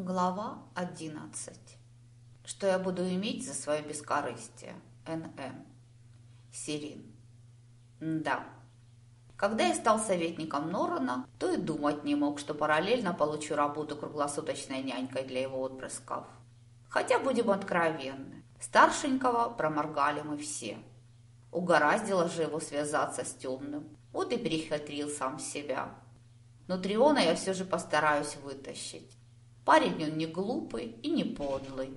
Глава 11. Что я буду иметь за свое бескорыстие? Н.Н. Сирин. Да. Когда я стал советником Норана, то и думать не мог, что параллельно получу работу круглосуточной нянькой для его отпрысков. Хотя, будем откровенны, старшенького проморгали мы все. Угораздило же его связаться с темным, вот и перехитрил сам себя. Но Триона я все же постараюсь вытащить. Парень он не глупый и не подлый.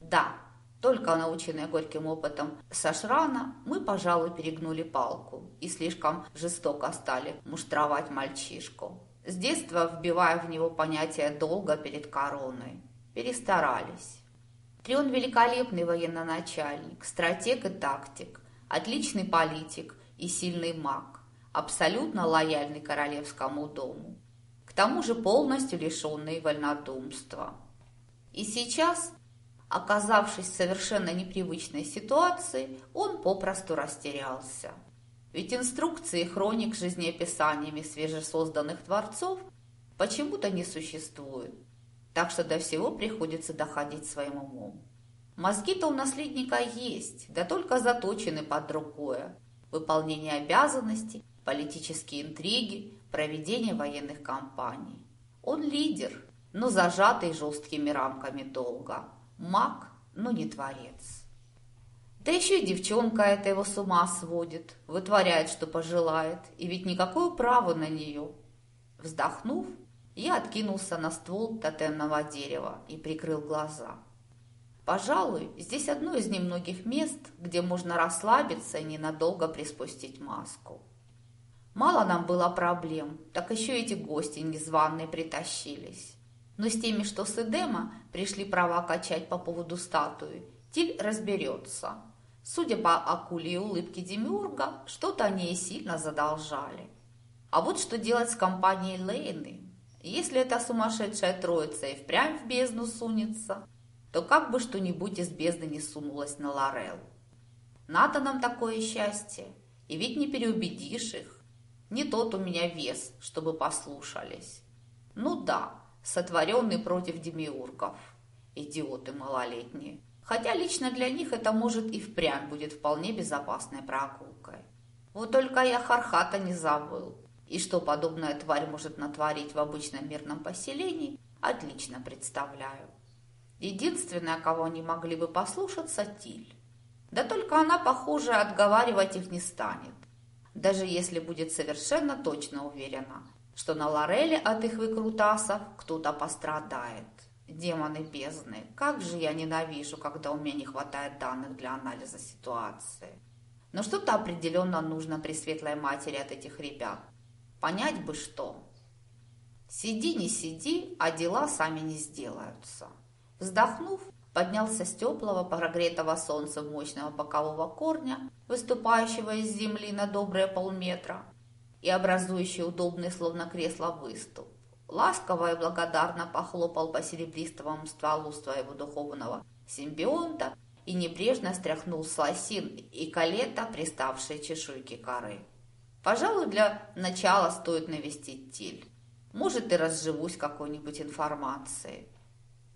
Да, только наученные горьким опытом Сашрана, мы, пожалуй, перегнули палку и слишком жестоко стали муштровать мальчишку. С детства вбивая в него понятие долга перед короной. Перестарались. Трион великолепный военноначальник, стратег и тактик, отличный политик и сильный маг, абсолютно лояльный королевскому дому тому же полностью лишенный вольнодумства. И сейчас, оказавшись в совершенно непривычной ситуации, он попросту растерялся. Ведь инструкции хроник с жизнеописаниями свежесозданных творцов почему-то не существует, так что до всего приходится доходить своим умом. Мозги-то у наследника есть, да только заточены под другое. Выполнение обязанностей, политические интриги, проведения военных кампаний. Он лидер, но зажатый жесткими рамками долга. Маг, но не творец. Да еще и девчонка эта его с ума сводит, вытворяет, что пожелает, и ведь никакое право на нее. Вздохнув, я откинулся на ствол тотемного дерева и прикрыл глаза. Пожалуй, здесь одно из немногих мест, где можно расслабиться и ненадолго приспустить маску. Мало нам было проблем, так еще эти гости незваные притащились. Но с теми, что с Эдема, пришли права качать по поводу статуи. Тиль разберется. Судя по акуле и улыбке Демиурга, что-то они и сильно задолжали. А вот что делать с компанией Лейны? Если эта сумасшедшая троица и впрямь в бездну сунется, то как бы что-нибудь из бездны не сунулось на Лорел. Надо нам такое счастье, и ведь не переубедишь их. Не тот у меня вес, чтобы послушались. Ну да, сотворенный против демиургов. Идиоты малолетние. Хотя лично для них это может и впрямь будет вполне безопасной прогулкой. Вот только я Хархата не забыл. И что подобная тварь может натворить в обычном мирном поселении, отлично представляю. Единственное, кого они могли бы послушаться, Тиль. Да только она, похоже, отговаривать их не станет даже если будет совершенно точно уверена, что на Лореле от их выкрутасов кто-то пострадает. Демоны бездны, как же я ненавижу, когда у меня не хватает данных для анализа ситуации. Но что-то определенно нужно при светлой матери от этих ребят. Понять бы что. Сиди, не сиди, а дела сами не сделаются. Вздохнув, поднялся с теплого, прогретого солнцем мощного бокового корня, выступающего из земли на добрые полметра и образующий удобный, словно кресло, выступ. Ласково и благодарно похлопал по серебристому стволу своего духовного симбионта и небрежно стряхнул с лосин и калета приставшие чешуйки коры. Пожалуй, для начала стоит навестить Тиль. Может, и разживусь какой-нибудь информацией.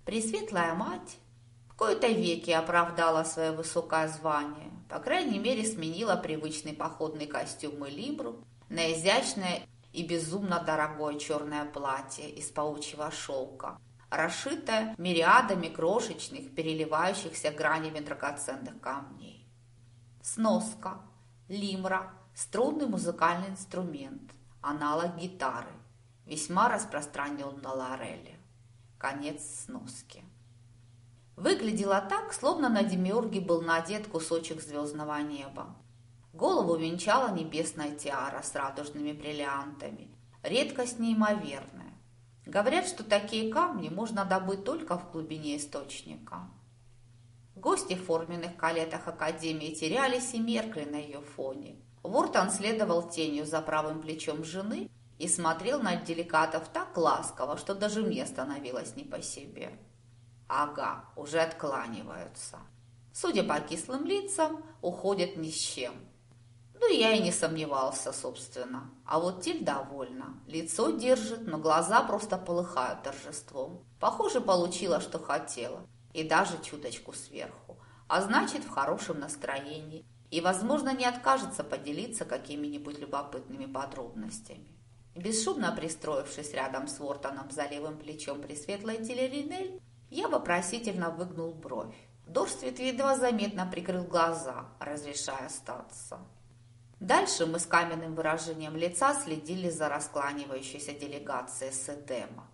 Пресветлая мать кои-то веки оправдала свое высокое звание, по крайней мере сменила привычный походный костюм и либру на изящное и безумно дорогое черное платье из паучьего шелка, расшитое мириадами крошечных, переливающихся гранями драгоценных камней. Сноска, лимра, струнный музыкальный инструмент, аналог гитары, весьма распространен на Лореле. Конец сноски. Выглядело так, словно на Демиурге был надет кусочек звездного неба. Голову венчала небесная тиара с радужными бриллиантами. Редкость неимоверная. Говорят, что такие камни можно добыть только в глубине источника. Гости в форменных калетах Академии терялись и меркли на ее фоне. Вортон следовал тенью за правым плечом жены и смотрел на деликатов так ласково, что даже мне становилось не по себе. Ага, уже откланиваются. Судя по кислым лицам, уходят ни с чем. Ну, я и не сомневался, собственно. А вот Тиль довольна. Лицо держит, но глаза просто полыхают торжеством. Похоже, получила, что хотела. И даже чуточку сверху. А значит, в хорошем настроении. И, возможно, не откажется поделиться какими-нибудь любопытными подробностями. Бесшумно пристроившись рядом с Вортоном за левым плечом при светлой телеринель, я вопросительно выгнул бровь. Дорствит едва заметно прикрыл глаза, разрешая остаться. Дальше мы с каменным выражением лица следили за раскланивающейся делегацией с Эдема,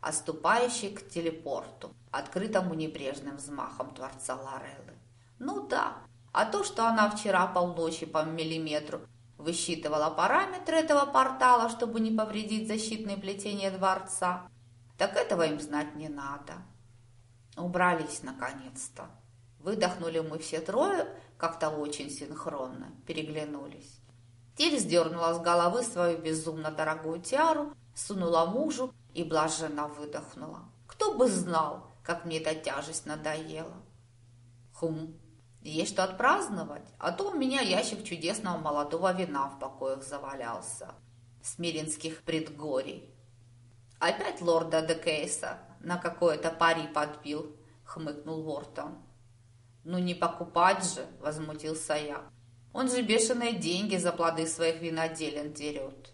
отступающей к телепорту, открытому небрежным взмахом Творца Лореллы. Ну да, а то, что она вчера полночи по миллиметру высчитывала параметры этого портала, чтобы не повредить защитные плетения дворца, так этого им знать не надо. Убрались наконец-то. Выдохнули мы все трое, как-то очень синхронно, переглянулись. Тиль сдернула с головы свою безумно дорогую тиару, сунула мужу и блаженно выдохнула. Кто бы знал, как мне эта тяжесть надоела. Хм, есть что отпраздновать, а то у меня ящик чудесного молодого вина в покоях завалялся. Смиринских предгорий. Опять лорда Декейса на какое-то пари подбил, хмыкнул Вортон. Ну не покупать же, возмутился я. Он же бешеные деньги за плоды своих виноделен дерет.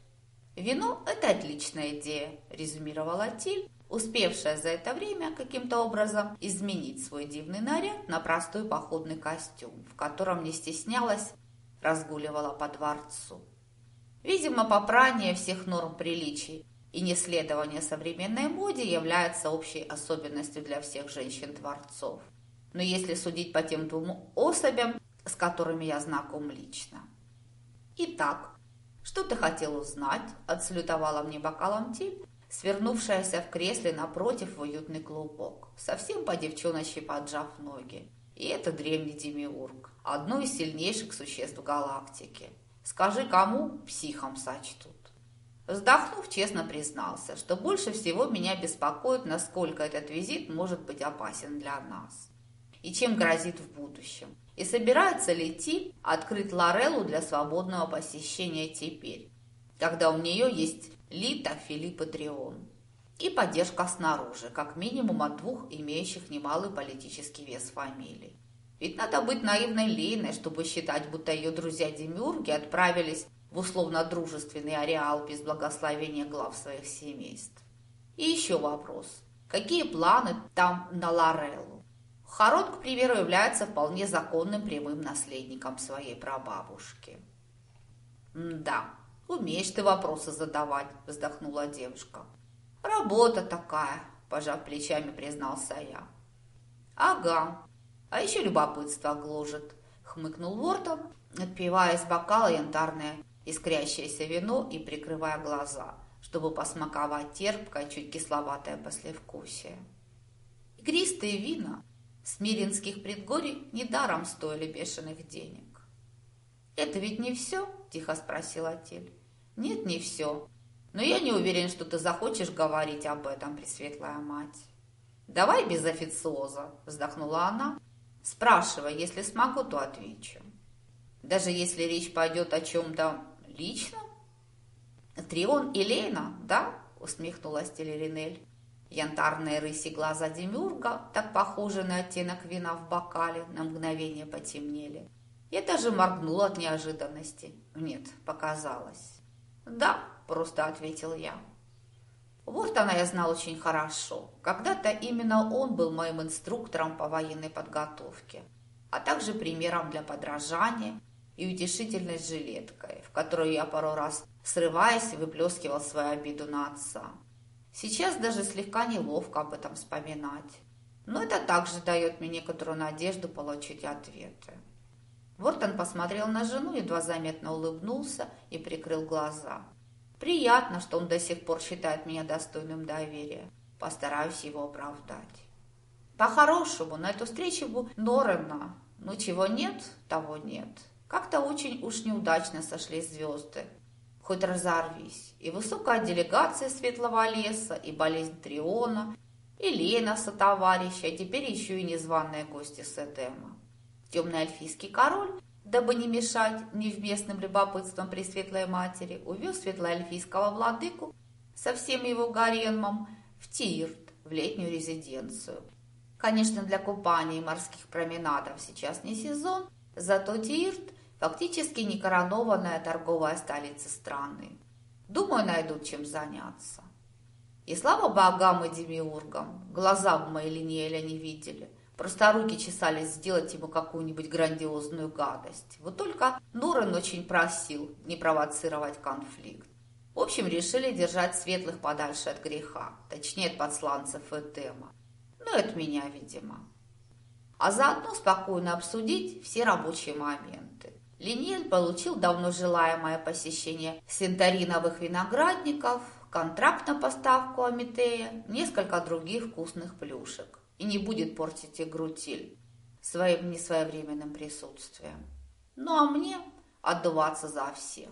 Вино – это отличная идея, резюмировала Тиль, успевшая за это время каким-то образом изменить свой дивный наряд на простой походный костюм, в котором не стеснялась, разгуливала по дворцу. Видимо, попрание всех норм приличий и неследование современной моде является общей особенностью для всех женщин-творцов. Но если судить по тем двум особям, с которыми я знаком лично. Итак, что ты хотел узнать? Отслютовала мне бокалом Тиль, свернувшаяся в кресле напротив в уютный клубок, совсем по девчоночи поджав ноги. И это древний демиург, одно из сильнейших существ галактики. Скажи, кому психом сочтут. Вздохнув, честно признался, что больше всего меня беспокоит, насколько этот визит может быть опасен для нас и чем грозит в будущем. И собирается ли Ти открыть Лореллу для свободного посещения теперь, когда у нее есть Лита, Филипп и Трион. И поддержка снаружи, как минимум от двух имеющих немалый политический вес фамилий. Ведь надо быть наивной Лейной, чтобы считать, будто ее друзья-демиурги отправились в условно-дружественный ареал без благословения глав своих семейств. И еще вопрос. Какие планы там на Лореллу? Харон, к примеру, является вполне законным прямым наследником своей прабабушки. «Да, умеешь ты вопросы задавать», – вздохнула девушка. «Работа такая», – пожав плечами, признался я. «Ага, а еще любопытство гложет», – хмыкнул Вортон, отпивая из бокала янтарное искрящееся вино и прикрывая глаза, чтобы посмаковать терпкое, чуть кисловатое послевкусие. Игристые вина Смиринских предгорий недаром стоили бешеных денег. «Это ведь не все?» – тихо спросила Тель. «Нет, не все. Но я не уверен, что ты захочешь говорить об этом, Пресветлая Мать». «Давай без официоза», – вздохнула она. «Спрашивай, если смогу, то отвечу». «Даже если речь пойдет о чем-то личном?» «Трион и Лейна, да?» – усмехнулась Телеринель. Янтарные рыси глаза Демюрга, так похожие на оттенок вина в бокале, на мгновение потемнели. Я даже моргнула от неожиданности. Нет, показалось. «Да», – просто ответил я. Вот она я знал очень хорошо. Когда-то именно он был моим инструктором по военной подготовке, а также примером для подражания и утешительной жилеткой, в которую я пару раз, срываясь, выплескивал свою обиду на отца. Сейчас даже слегка неловко об этом вспоминать. Но это также дает мне некоторую надежду получить ответы. Вортон посмотрел на жену, едва заметно улыбнулся и прикрыл глаза. Приятно, что он до сих пор считает меня достойным доверия. Постараюсь его оправдать. По-хорошему, на эту встречу бы Норена. Ну, чего нет, того нет. Как-то очень уж неудачно сошли звезды хоть разорвись. И высокая делегация Светлого леса, и болезнь Триона, и Лена сотоварища, а теперь еще и незваные гости с. Темный эльфийский король дабы не мешать невместным любопытством Пресветлой Матери, увез светлоэльфийского владыку со всем его гаремом в Тирт, в летнюю резиденцию. Конечно, для купания и морских променадов сейчас не сезон, зато Тирт – фактически некоронованная торговая столица страны. Думаю, найдут чем заняться. И слава богам и демиургам, глаза в моей Линеэля не видели. Просто руки чесались сделать ему какую-нибудь грандиозную гадость. Вот только Норен очень просил не провоцировать конфликт. В общем, решили держать светлых подальше от греха, точнее от подсланцев Эдема. Ну, это меня, видимо. А заодно спокойно обсудить все рабочие моменты. Линель получил давно желаемое посещение синтариновых виноградников, контракт на поставку Амитея, несколько других вкусных плюшек и не будет портить игру Тиль своим несвоевременным присутствием. Ну а мне отдуваться за всех.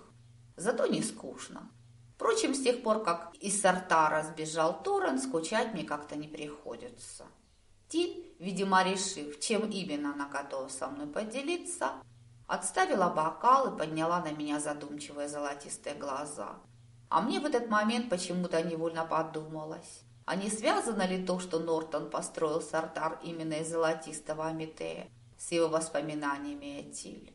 Зато не скучно. Впрочем, с тех пор, как из Сартара сбежал Торрен, скучать мне как-то не приходится. Тиль, видимо, решив, чем именно она готова со мной поделиться, отставила бокал и подняла на меня задумчивые золотистые глаза. А мне в этот момент почему-то невольно подумалось, а не связано ли то, что Нортон построил Сартар именно из золотистого Аметея, с его воспоминаниями о Тиль?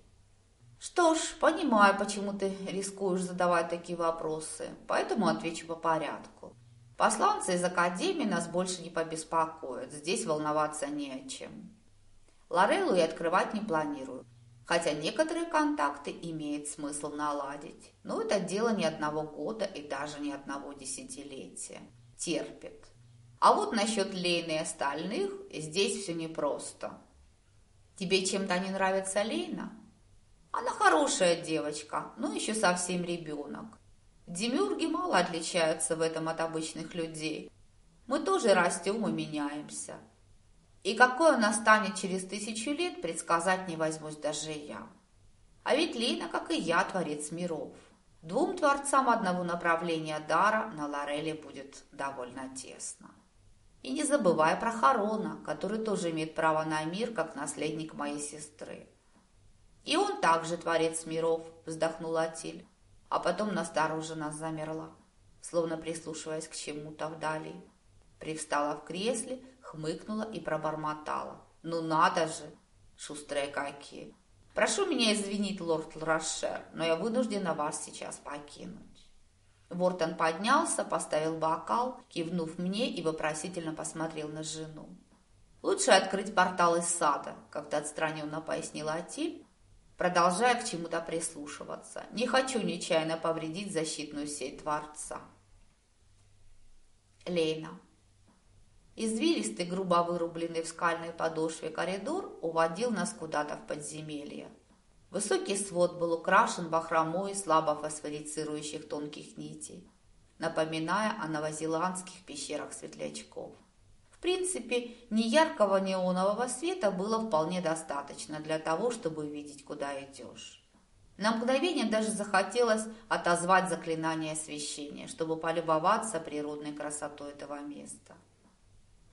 Что ж, понимаю, почему ты рискуешь задавать такие вопросы, поэтому отвечу по порядку. Посланцы из Академии нас больше не побеспокоят, здесь волноваться не о чем. Лореллу я открывать не планирую, хотя некоторые контакты имеет смысл наладить. Но это дело не одного года и даже не одного десятилетия терпит. А вот насчет Лейны и остальных здесь все непросто. Тебе чем-то не нравится Лейна? Она хорошая девочка, но еще совсем ребенок. Демюрги мало отличаются в этом от обычных людей. Мы тоже растем и меняемся. И какой она станет через тысячу лет, предсказать не возьмусь даже я. А ведь Лейна, как и я, творец миров. Двум творцам одного направления дара на Лореле будет довольно тесно. И не забывай про Харона, который тоже имеет право на мир, как наследник моей сестры. И он также творец миров, вздохнула Атиль, а потом настороженно замерла, словно прислушиваясь к чему-то вдали. Привстала в кресле, хмыкнула и пробормотала. «Ну надо же! Шустрые какие! Прошу меня извинить, лорд Лрашер, но я вынуждена вас сейчас покинуть. Вортон поднялся, поставил бокал, кивнув мне и вопросительно посмотрел на жену. «Лучше открыть портал из сада», – как-то отстраненно пояснила Атиль, продолжая к чему-то прислушиваться. «Не хочу нечаянно повредить защитную сеть дворца». Лейна. Извилистый, грубо вырубленный в скальной подошве коридор уводил нас куда-то в подземелье. Высокий свод был украшен бахромой слабо фосфорицирующих тонких нитей, напоминая о новозеландских пещерах светлячков. В принципе, ни яркого неонового света было вполне достаточно для того, чтобы видеть, куда идешь. На мгновение даже захотелось отозвать заклинание освещения, чтобы полюбоваться природной красотой этого места.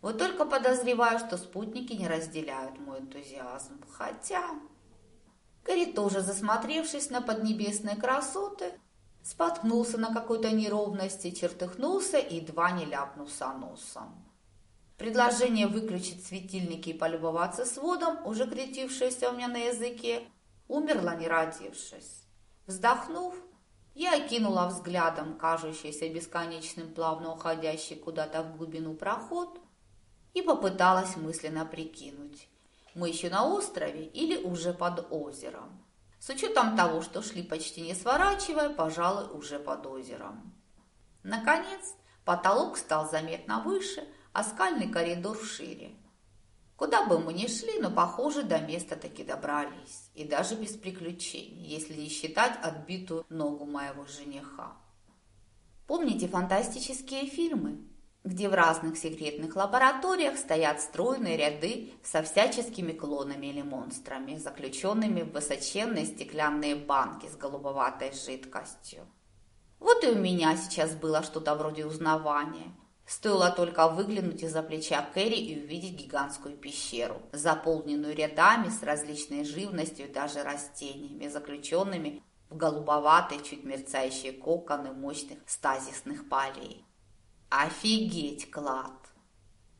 Вот только подозреваю, что спутники не разделяют мой энтузиазм. Хотя... Гэри тоже, засмотревшись на поднебесные красоты, споткнулся на какой-то неровности, чертыхнулся и едва не ляпнулся носом. Предложение выключить светильники и полюбоваться сводом, уже крутившееся у меня на языке, умерло не родившись. Вздохнув, я окинула взглядом кажущийся бесконечным плавно уходящий куда-то в глубину проход и попыталась мысленно прикинуть, мы еще на острове или уже под озером. С учетом того, что шли почти не сворачивая, пожалуй, уже под озером. Наконец, потолок стал заметно выше, а скальный коридор шире. Куда бы мы ни шли, но, похоже, до места таки добрались. И даже без приключений, если не считать отбитую ногу моего жениха. Помните фантастические фильмы? Где в разных секретных лабораториях стоят стройные ряды со всяческими клонами или монстрами, заключенными в высоченные стеклянные банки с голубоватой жидкостью. Вот и у меня сейчас было что-то вроде узнавания. Стоило только выглянуть из-за плеча Кэрри и увидеть гигантскую пещеру, заполненную рядами с различной живностью и даже растениями, заключенными в голубоватые, чуть мерцающие коконы мощных стазисных полей. Офигеть, клад!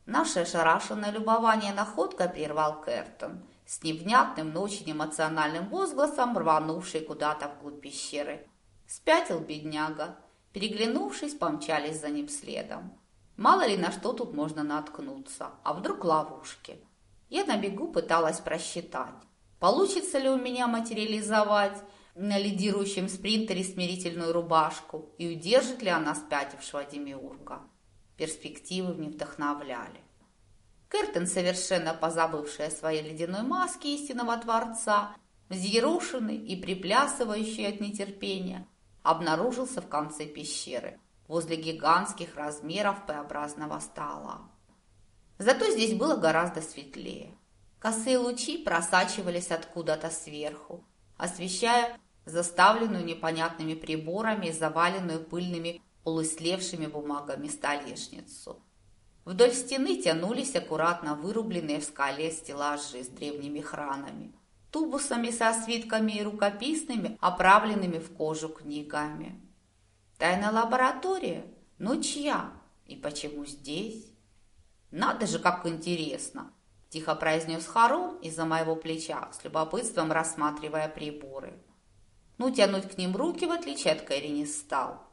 Наше ошарашенное любование находкой прервал Кертон, с невнятным, но очень эмоциональным возгласом, рванувший куда-то вглубь пещеры. Спятил бедняга. Переглянувшись, помчались за ним следом. Мало ли на что тут можно наткнуться, а вдруг ловушки. Я на бегу пыталась просчитать, получится ли у меня материализовать на лидирующем спринтере смирительную рубашку и удержит ли она спятившего Демиурга. Перспективы не вдохновляли. Кертен, совершенно позабывший о своей ледяной маске истинного Творца, взъерошенный и приплясывающий от нетерпения, обнаружился в конце пещеры, возле гигантских размеров П-образного стола. Зато здесь было гораздо светлее. Косые лучи просачивались откуда-то сверху, освещая заставленную непонятными приборами и заваленную пыльными полуслевшими бумагами столешницу. Вдоль стены тянулись аккуратно вырубленные в скале стеллажи с древними хранами, тубусами со свитками и рукописными, оправленными в кожу книгами. Тайная лаборатория? Ну чья? И почему здесь? Надо же, как интересно! Тихо произнес Харун из-за моего плеча, с любопытством рассматривая приборы. Ну, тянуть к ним руки, в отличие от Кэрри, не стал.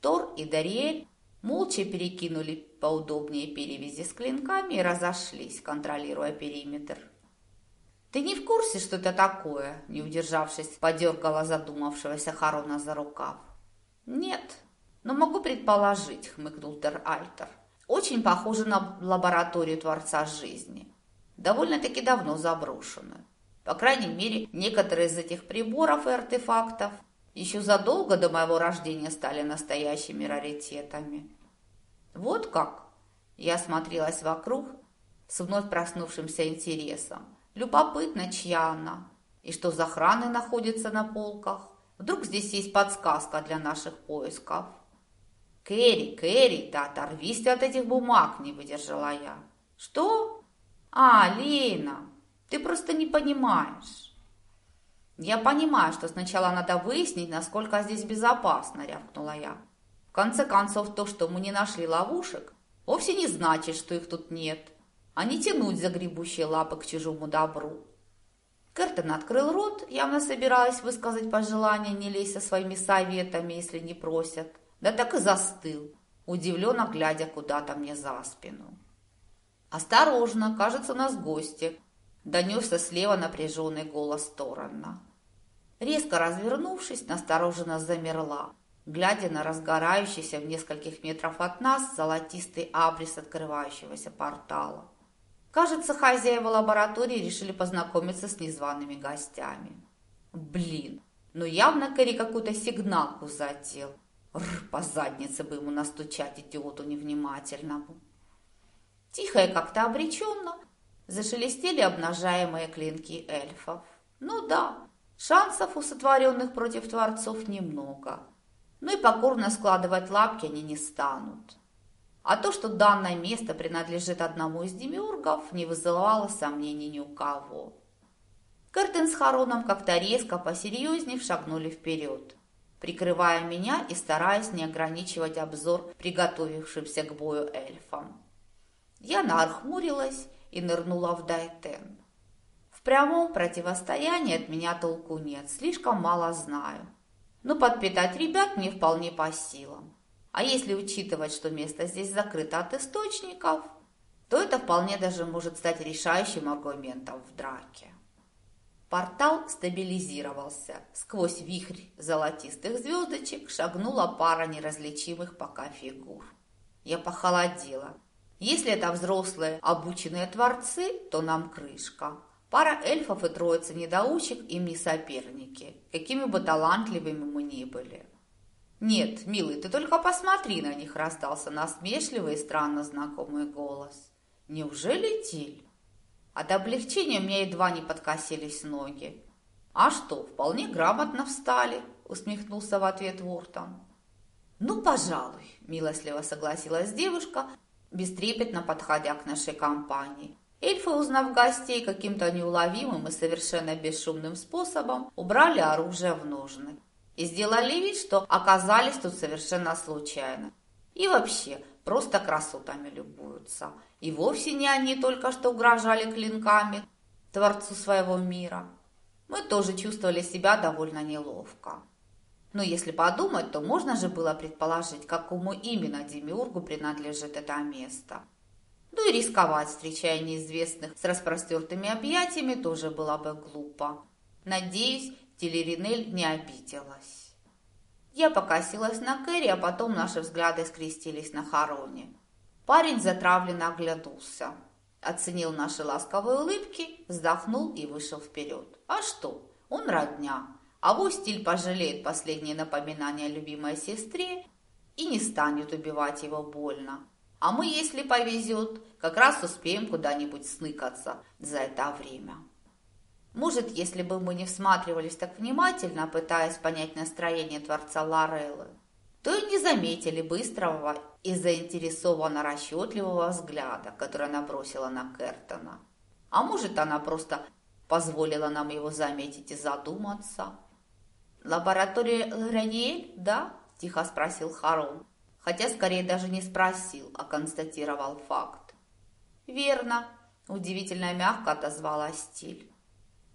Тор и Дариэль молча перекинули поудобнее перевязи с клинками и разошлись, контролируя периметр. «Ты не в курсе, что это такое?» Не удержавшись, подергала задумавшегося Харона за рукав. «Нет, но могу предположить», — хмыкнул Тер Альтер. «Очень похоже на лабораторию Творца Жизни. Довольно-таки давно заброшенную. По крайней мере, некоторые из этих приборов и артефактов еще задолго до моего рождения стали настоящими раритетами. Вот как? Я смотрелась вокруг с вновь проснувшимся интересом. Любопытно, чья она и что за храны находятся на полках. Вдруг здесь есть подсказка для наших поисков. Кэрри, Кэрри, да оторвись от этих бумаг, не выдержала я. Что? А, Лена, ты просто не понимаешь. Я понимаю, что сначала надо выяснить, насколько здесь безопасно, рявкнула я. В конце концов, то, что мы не нашли ловушек, вовсе не значит, что их тут нет, а не тянуть за гребущие лапы к чужому добру. Кертон открыл рот, явно собираясь высказать пожелание не лезть со своими советами, если не просят. Да так и застыл, удивленно глядя куда-то мне за спину. «Осторожно, кажется, нас гости», – донесся слева напряженный голос Торана. Резко развернувшись, настороженно замерла, глядя на разгорающийся в нескольких метров от нас золотистый абрис открывающегося портала. Кажется, хозяева лаборатории решили познакомиться с незваными гостями. Блин, ну явно Кэрри какую-то сигналку зател. Р, по заднице бы ему настучать, идиоту невнимательному. Тихо и как-то обреченно зашелестели обнажаемые клинки эльфов. Ну да, шансов у сотворенных против творцов немного. Ну и покорно складывать лапки они не станут. А то, что данное место принадлежит одному из демиургов, не вызывало сомнений ни у кого. Кертен с Хароном как-то резко, посерьезнее шагнули вперед, прикрывая меня и стараясь не ограничивать обзор приготовившимся к бою эльфам. Я нахмурилась и нырнула в Дайтен. В прямом противостоянии от меня толку нет, слишком мало знаю. Но подпитать ребят мне вполне по силам. А если учитывать, что место здесь закрыто от источников, то это вполне даже может стать решающим аргументом в драке. Портал стабилизировался. Сквозь вихрь золотистых звездочек шагнула пара неразличимых пока фигур. Я похолодела. Если это взрослые, обученные творцы, то нам крышка. Пара эльфов и троица недоучек им не соперники, какими бы талантливыми мы ни были. «Нет, милый, ты только посмотри на них!» – раздался насмешливый и странно знакомый голос. «Неужели Тиль?» От облегчения у меня едва не подкосились ноги. «А что, вполне грамотно встали!» – усмехнулся в ответ Вортон. «Ну, пожалуй», – милостливо согласилась девушка, бестрепетно подходя к нашей компании. Эльфы, узнав гостей каким-то неуловимым и совершенно бесшумным способом, убрали оружие в ножны и сделали вид, что оказались тут совершенно случайно. И вообще, просто красотами любуются. И вовсе не они только что угрожали клинками Творцу своего мира. Мы тоже чувствовали себя довольно неловко. Но если подумать, то можно же было предположить, какому именно демиургу принадлежит это место. Ну и рисковать, встречая неизвестных с распростертыми объятиями, тоже было бы глупо. Надеюсь, Телеринель не обиделась. Я покосилась на Кэрри, а потом наши взгляды скрестились на Хароне. Парень затравленно оглянулся, оценил наши ласковые улыбки, вздохнул и вышел вперед. А что? Он родня. А стиль пожалеет последнее напоминание любимой сестре и не станет убивать его больно. А мы, если повезет, как раз успеем куда-нибудь сныкаться за это время. Может, если бы мы не всматривались так внимательно, пытаясь понять настроение Творца Лореллы, то и не заметили быстрого и заинтересованно расчетливого взгляда, который она бросила на Кертона. А может, она просто позволила нам его заметить и задуматься. «Лаборатория Граниэль, да?» – тихо спросил Харон хотя скорее даже не спросил, а констатировал факт. «Верно», – удивительно мягко отозвалась Стиль.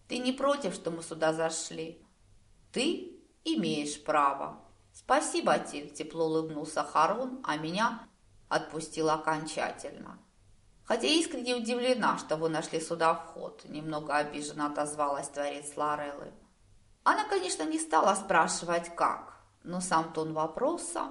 «Ты не против, что мы сюда зашли?» «Ты имеешь право». «Спасибо, Тиль», – тепло улыбнулся Харун, а меня отпустил окончательно. Хотя искренне удивлена, что вы нашли сюда вход, немного обиженно отозвалась творец Лореллы. Она, конечно, не стала спрашивать, как, но сам тон вопроса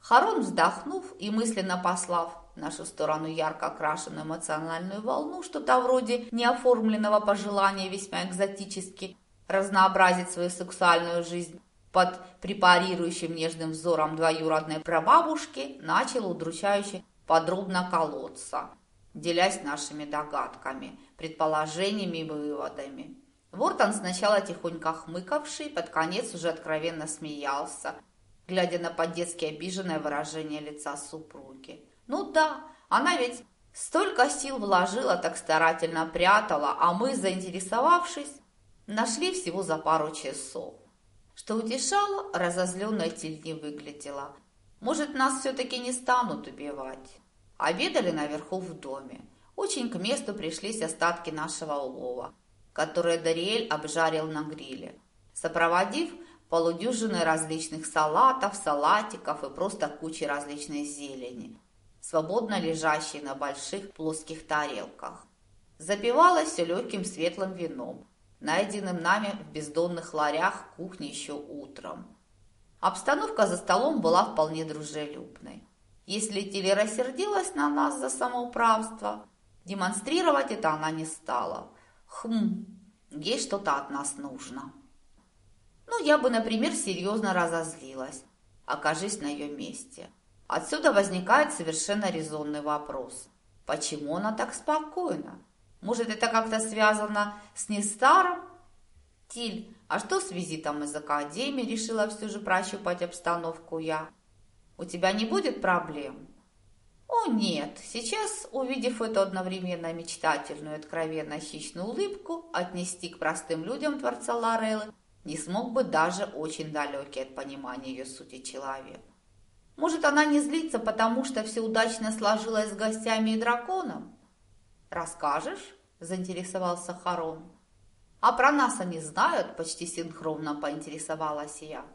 Харон, вздохнув и мысленно послав в нашу сторону ярко окрашенную эмоциональную волну, что-то вроде неоформленного пожелания весьма экзотически разнообразить свою сексуальную жизнь под препарирующим нежным взором двоюродной прабабушки, начал удручающе подробно колоться, делясь нашими догадками, предположениями и выводами. Вортон сначала тихонько хмыкавший, под конец уже откровенно смеялся – глядя на по-детски обиженное выражение лица супруги. «Ну да, она ведь столько сил вложила, так старательно прятала, а мы, заинтересовавшись, нашли всего за пару часов». Что утешало, разозленная Тиль не выглядела. «Может, нас все-таки не станут убивать?» Обедали наверху в доме. Очень к месту пришлись остатки нашего улова, которые Дариэль обжарил на гриле. Сопроводив полудюжины различных салатов, салатиков и просто кучи различной зелени, свободно лежащей на больших плоских тарелках. Запивалось все легким светлым вином, найденным нами в бездонных ларях кухни еще утром. Обстановка за столом была вполне дружелюбной. Если Тилли рассердилась на нас за самоуправство, демонстрировать это она не стала. Хм, ей что-то от нас нужно. Ну, я бы, например, серьезно разозлилась, окажись на ее месте. Отсюда возникает совершенно резонный вопрос. Почему она так спокойна? Может, это как-то связано с Нестаром? Тиль, а что с визитом из Академии? Решила все же прощупать обстановку я. У тебя не будет проблем? О нет, сейчас, увидев эту одновременно мечтательную, откровенно хищную улыбку, отнести к простым людям Творца Лореллы не смог бы даже очень далекий от понимания ее сути человек. Может, она не злится, потому что все удачно сложилось с гостями и драконом? «Расскажешь?» – заинтересовался Харон. «А про нас они знают?» – почти синхронно поинтересовалась я.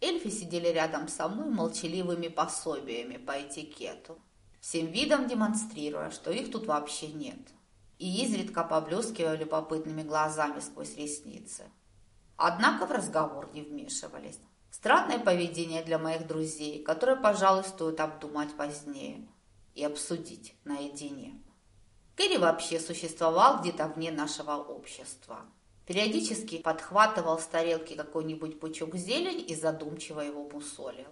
Эльфи сидели рядом со мной молчаливыми пособиями по этикету, всем видом демонстрируя, что их тут вообще нет, и изредка поблескивая любопытными глазами сквозь ресницы. Однако в разговор не вмешивались. Странное поведение для моих друзей, которое, пожалуй, стоит обдумать позднее и обсудить наедине. Кэрри вообще существовал где-то вне нашего общества. Периодически подхватывал с тарелки какой-нибудь пучок зелень и задумчиво его мусолил.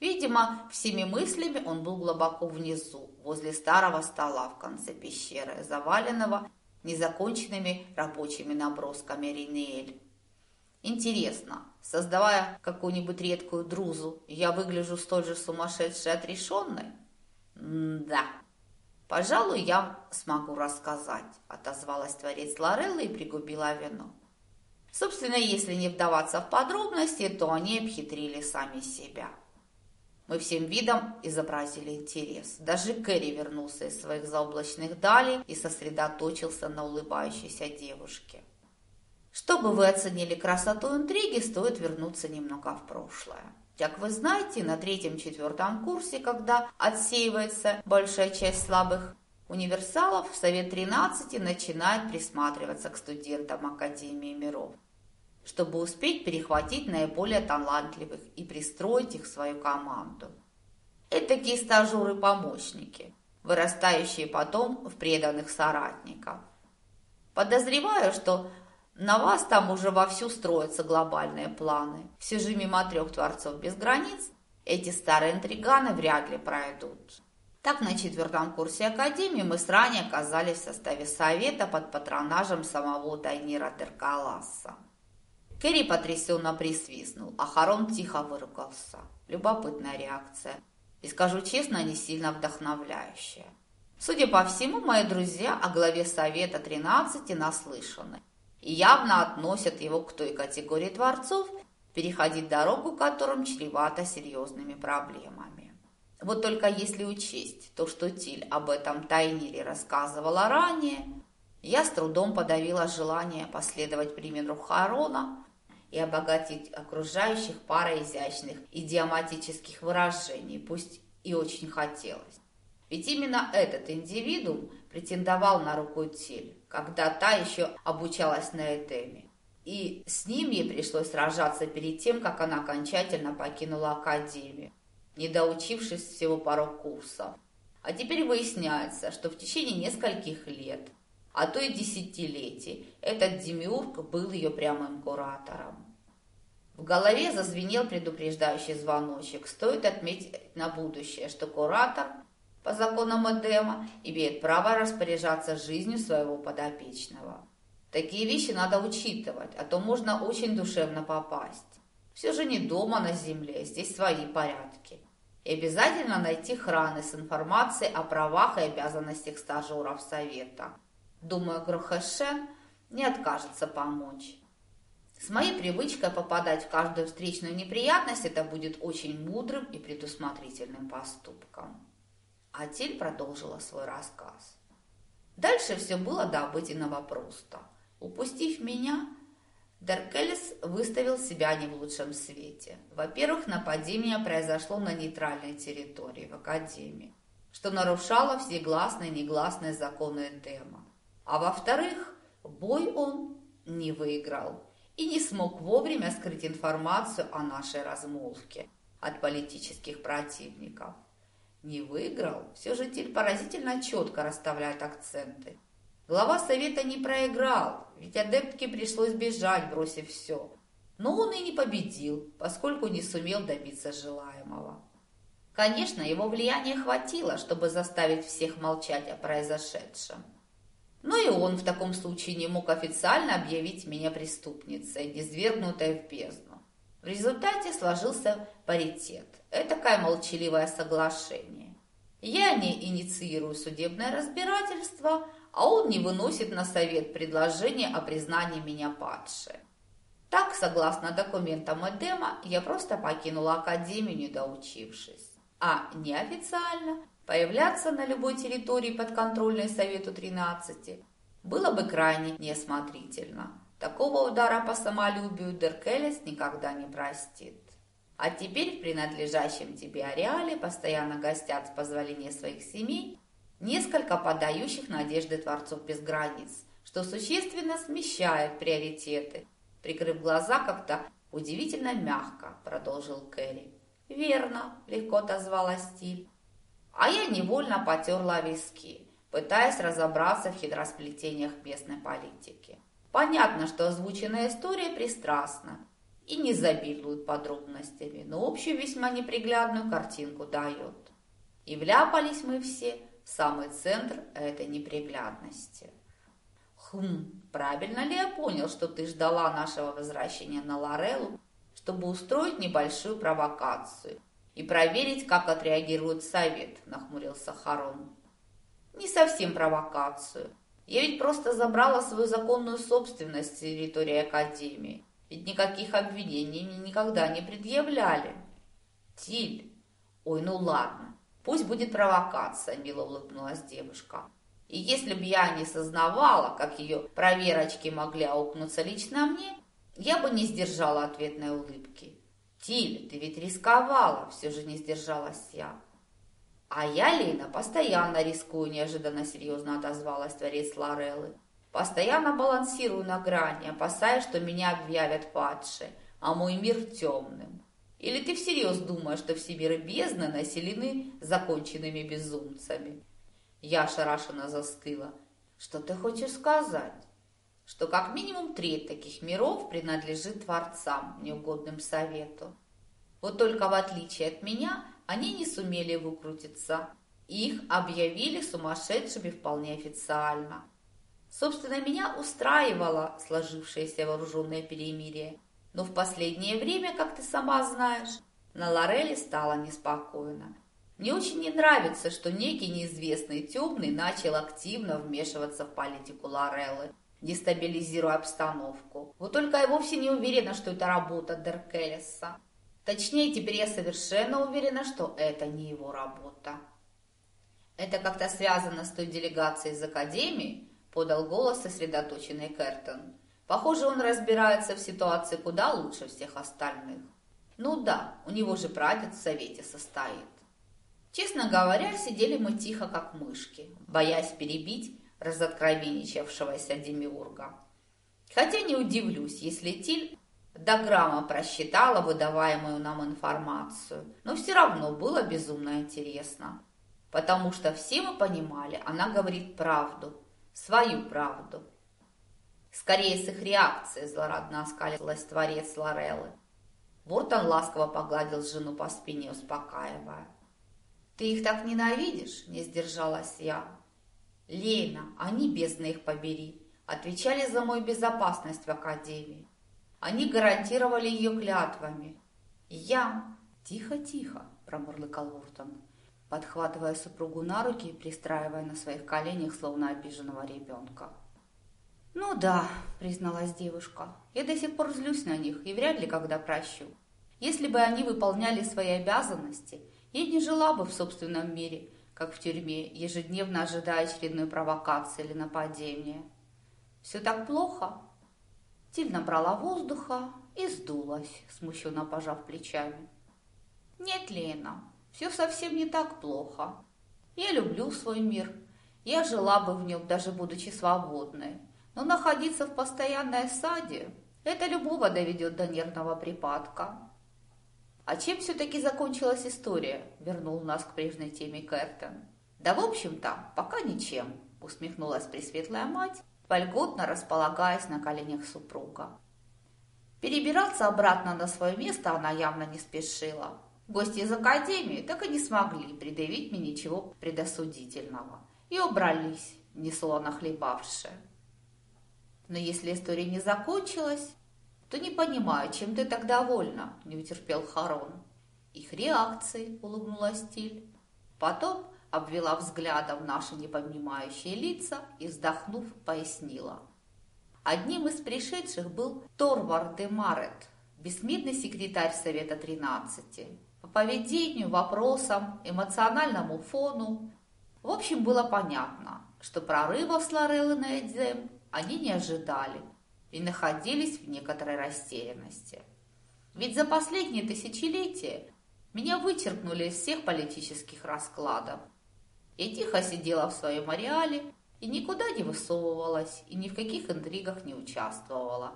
Видимо, всеми мыслями он был глубоко внизу, возле старого стола в конце пещеры, заваленного незаконченными рабочими набросками Ринеэль Интересно, создавая какую-нибудь редкую друзу, я выгляжу столь же сумасшедшей отрешенной? да. Пожалуй, я смогу рассказать, отозвалась творец Лорелла и пригубила вино. Собственно, если не вдаваться в подробности, то они обхитрили сами себя. Мы всем видом изобразили интерес. Даже Кэрри вернулся из своих заоблачных далей и сосредоточился на улыбающейся девушке. Чтобы вы оценили красоту интриги, стоит вернуться немного в прошлое. Как вы знаете, на третьем-четвертом курсе, когда отсеивается большая часть слабых универсалов, Совет 13 начинает присматриваться к студентам Академии миров чтобы успеть перехватить наиболее талантливых и пристроить их в свою команду. Этакие стажеры-помощники, вырастающие потом в преданных соратников. Подозреваю, что на вас там уже вовсю строятся глобальные планы. Все же мимо трех творцов без границ эти старые интриганы вряд ли пройдут. Так, на четвертом курсе Академии мы с ранее оказались в составе совета под патронажем самого Тайнира Теркаласа. Кэрри потрясенно присвистнул, а Харон тихо выругался. Любопытная реакция. И, скажу честно, не сильно вдохновляющая. Судя по всему, мои друзья о главе Совета 13 наслышаны и явно относят его к той категории творцов, переходить дорогу которым чревато серьезными проблемами. Вот только если учесть то, что Тиль об этом Тайнире рассказывала ранее, я с трудом подавила желание последовать примеру Харона и обогатить окружающих парой изящных идиоматических выражений, пусть и очень хотелось. Ведь именно этот индивидуум претендовал на руку Тиль, когда та еще обучалась на Эдеме. И с ним ей пришлось сражаться перед тем, как она окончательно покинула Академию, не доучившись всего пару курсов. А теперь выясняется, что в течение нескольких лет – а то и десятилетий, этот демиург был ее прямым куратором. В голове зазвенел предупреждающий звоночек. Стоит отметить на будущее, что куратор по законам Эдема имеет право распоряжаться жизнью своего подопечного. Такие вещи надо учитывать, а то можно очень душевно попасть. Все же не дома на земле, здесь свои порядки. И обязательно найти храны с информацией о правах и обязанностях стажеров совета – Думаю, Грохешен не откажется помочь. С моей привычкой попадать в каждую встречную неприятность это будет очень мудрым и предусмотрительным поступком. Атель продолжила свой рассказ. Дальше все было до обыденного просто. Упустив меня, Деркелес выставил себя не в лучшем свете. Во-первых, нападение произошло на нейтральной территории, в Академии, что нарушало все гласные и негласные законы Эдема. А во-вторых, бой он не выиграл и не смог вовремя скрыть информацию о нашей размолвке от политических противников. Не выиграл, все же Тиль поразительно четко расставляет акценты. Глава совета не проиграл, ведь адептке пришлось бежать, бросив все. Но он и не победил, поскольку не сумел добиться желаемого. Конечно, его влияния хватило, чтобы заставить всех молчать о произошедшем. Но и он в таком случае не мог официально объявить меня преступницей, низвергнутой в бездну. В результате сложился паритет. Этакое молчаливое соглашение. Я не инициирую судебное разбирательство, а он не выносит на совет предложение о признании меня падшей. Так, согласно документам Эдема, я просто покинула Академию, не доучившись. А неофициально Появляться на любой территории подконтрольной Совету 13 было бы крайне неосмотрительно. Такого удара по самолюбию Деркелес никогда не простит. А теперь в принадлежащем тебе ареале постоянно гостят с позволения своих семей несколько подающих надежды Творцов без границ, что существенно смещает приоритеты. Прикрыв глаза как-то удивительно мягко, продолжил Кэрри. «Верно», — легко отозвалась Стиль. А я невольно потерла виски, пытаясь разобраться в хитросплетениях местной политики. Понятно, что озвученная история пристрастна и не забилует подробностями, но общую весьма неприглядную картинку дает. И вляпались мы все в самый центр этой неприглядности. Хм, правильно ли я понял, что ты ждала нашего возвращения на Лореллу, чтобы устроить небольшую провокацию и проверить, как отреагирует совет, нахмурился Харон. Не совсем провокацию. Я ведь просто забрала свою законную собственность с территории Академии. Ведь никаких обвинений мне никогда не предъявляли. Тиль. Ой, ну ладно. Пусть будет провокация, мило улыбнулась девушка. И если бы я не сознавала, как ее проверочки могли аукнуться лично мне, я бы не сдержала ответной улыбки. «Тиль, ты ведь рисковала!» – все же не сдержалась я. «А я, Лена, постоянно рискую», – неожиданно серьезно отозвалась творец Лореллы. «Постоянно балансирую на грани, опасаясь, что меня объявят падшей, а мой мир темным. Или ты всерьез думаешь, что все миры бездны населены законченными безумцами?» Я ошарашенно застыла. «Что ты хочешь сказать?» Что как минимум треть таких миров принадлежит творцам, неугодным совету. Вот только в отличие от меня, они не сумели выкрутиться. Их объявили сумасшедшими вполне официально. Собственно, меня устраивало сложившееся вооруженное перемирие. Но в последнее время, как ты сама знаешь, на Лореле стало неспокойно. Мне очень не нравится, что некий неизвестный темный начал активно вмешиваться в политику Лореллы дестабилизируя обстановку. Вот только я вовсе не уверена, что это работа Деркелеса. Точнее, теперь я совершенно уверена, что это не его работа. Это как-то связано с той делегацией из Академии, подал голос сосредоточенный Кертон. Похоже, он разбирается в ситуации куда лучше всех остальных. Ну да, у него же прадед в совете состоит. Честно говоря, сидели мы тихо, как мышки, боясь перебить разоткровенничавшегося демиурга. Хотя не удивлюсь, если Тиль до грамма просчитала выдаваемую нам информацию, но все равно было безумно интересно, потому что все мы понимали, она говорит правду, свою правду. Скорее с их реакцией злорадно оскалилась творец Лореллы. Буртон ласково погладил жену по спине, успокаивая. «Ты их так ненавидишь?» – не сдержалась я. Лена, они, бездна их побери, отвечали за мою безопасность в академии. Они гарантировали ее клятвами. Я... Тихо-тихо, промурлыкал Вуртон, подхватывая супругу на руки и пристраивая на своих коленях, словно обиженного ребенка. «Ну да», — призналась девушка, — «я до сих пор злюсь на них и вряд ли когда прощу. Если бы они выполняли свои обязанности, я не жила бы в собственном мире, как в тюрьме, ежедневно ожидая очередной провокации или нападения. «Все так плохо?» Тиль набрала воздуха и сдулась, смущенно пожав плечами. «Нет, Лена, все совсем не так плохо. Я люблю свой мир. Я жила бы в нем, даже будучи свободной. Но находиться в постоянной осаде – это любого доведет до нервного припадка. «А чем все-таки закончилась история?» – вернул нас к прежней теме Кэртон. «Да, в общем-то, пока ничем», – усмехнулась пресветлая мать, вольготно располагаясь на коленях супруга. Перебираться обратно на свое место она явно не спешила. Гости из академии так и не смогли предъявить мне ничего предосудительного и убрались, несло хлебавшие. Но если история не закончилась, то не понимаю, чем ты так довольна, не утерпел Харон. Их реакции, улыбнулась Тиль. Потом обвела взглядом наши непонимающие лица и, вздохнув, пояснила. Одним из пришедших был Торвар де Марет, бессмертный секретарь Совета 13. По поведению, вопросам, эмоциональному фону. В общем, было понятно, что прорыва с Лореллы на Эдзем они не ожидали и находились в некоторой растерянности. Ведь за последние тысячелетия меня вычеркнули из всех политических раскладов. Я тихо сидела в своем ареале и никуда не высовывалась, и ни в каких интригах не участвовала.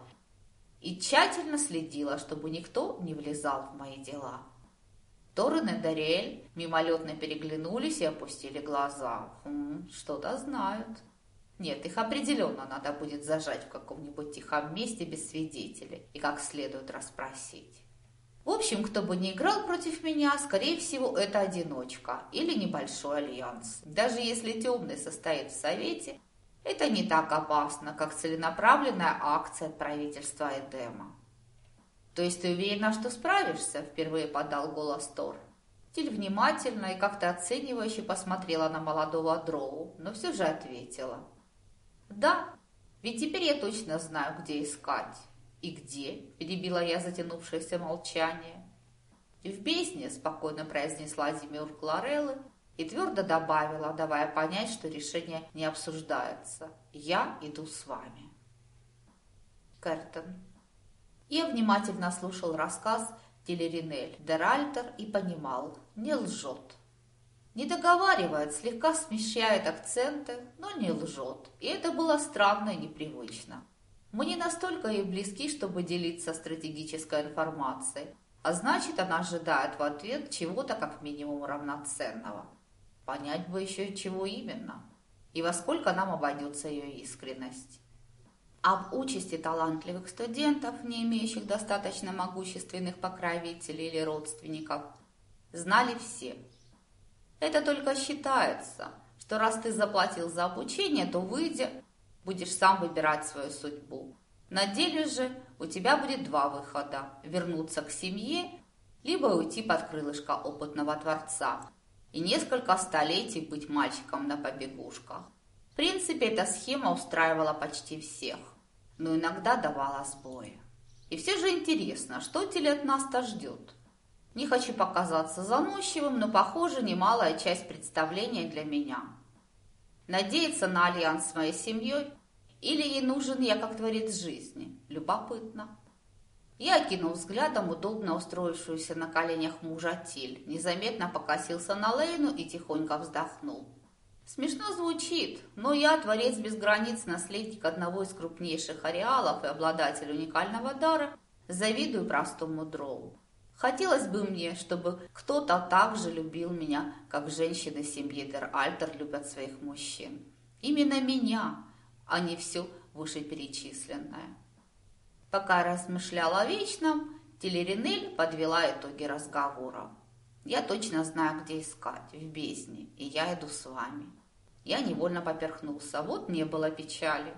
И тщательно следила, чтобы никто не влезал в мои дела. Торрен и Дариэль мимолетно переглянулись и опустили глаза. Хм, что-то знают. Нет, их определенно надо будет зажать в каком-нибудь тихом месте без свидетелей и как следует расспросить. В общем, кто бы ни играл против меня, скорее всего, это одиночка или небольшой альянс. Даже если темный состоит в совете, это не так опасно, как целенаправленная акция от правительства Эдема. То есть ты уверена, что справишься? Впервые подал голос Тор. Тиль внимательно и как-то оценивающе посмотрела на молодого Дроу, но все же ответила. Да, ведь теперь я точно знаю, где искать. И где? Перебила я затянувшееся молчание. В бездне, спокойно произнесла Зимюр Клареллы и твердо добавила, давая понять, что решение не обсуждается. «Я иду с вами». Кертон. Я внимательно слушал рассказ Телеринель Деральтер и понимал, не лжет. Не договаривает, слегка смещает акценты, но не лжет. И это было странно и непривычно. Мы не настолько ей близки, чтобы делиться стратегической информацией, а значит, она ожидает в ответ чего-то как минимум равноценного. Понять бы еще, чего именно. И во сколько нам обойдется ее искренность. Об участи талантливых студентов, не имеющих достаточно могущественных покровителей или родственников, знали все. Это только считается, что раз ты заплатил за обучение, то выйдя, будешь сам выбирать свою судьбу. На деле же у тебя будет два выхода – вернуться к семье, либо уйти под крылышко опытного творца, и несколько столетий быть мальчиком на побегушках. В принципе, эта схема устраивала почти всех, но иногда давала сбои. И все же интересно, что теле от нас-то ждет? Не хочу показаться заносчивым, но, похоже, немалая часть представления для меня. Надеяться на альянс с моей семьей или ей нужен я как творец жизни? Любопытно. Я окинул взглядом удобно устроившуюся на коленях мужа Тиль, незаметно покосился на Лейну и тихонько вздохнул. Смешно звучит, но я, творец без границ, наследник одного из крупнейших ареалов и обладатель уникального дара, завидую простому дроу. Хотелось бы мне, чтобы кто-то так же любил меня, как женщины семьи Дер Альтер любят своих мужчин. Именно меня, а не все вышеперечисленное. Пока размышляла о вечном, Телеринель подвела итоги разговора. «Я точно знаю, где искать, в бездне, и я иду с вами». Я невольно поперхнулся. Вот не было печали.